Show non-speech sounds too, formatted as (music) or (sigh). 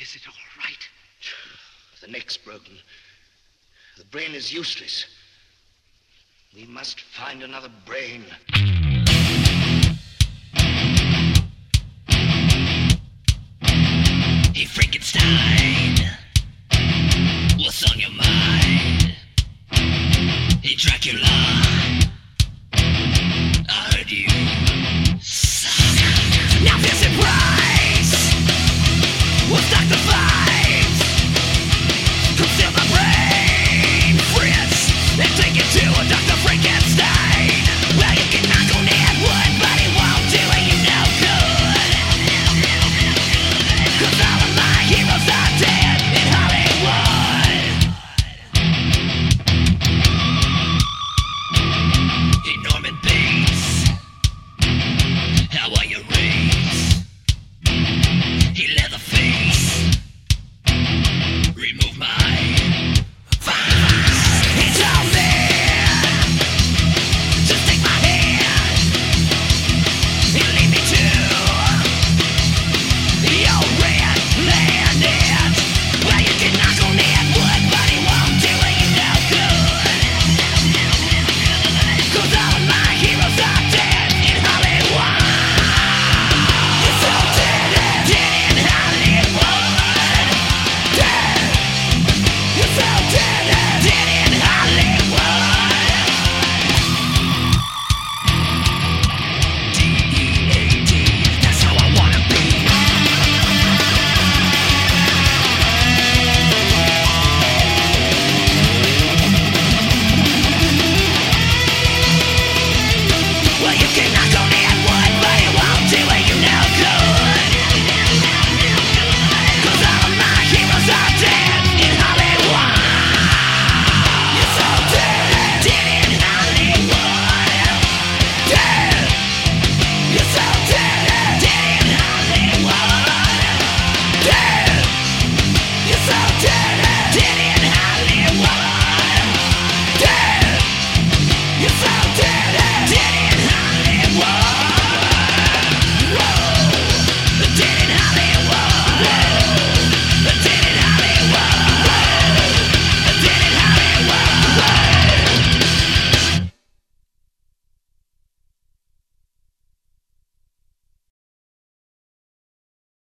Is it all right? (sighs) The neck's broken. The brain is useless. We must find another brain. Hey, Frankenstein. What's on your mind? Hey, Dracula.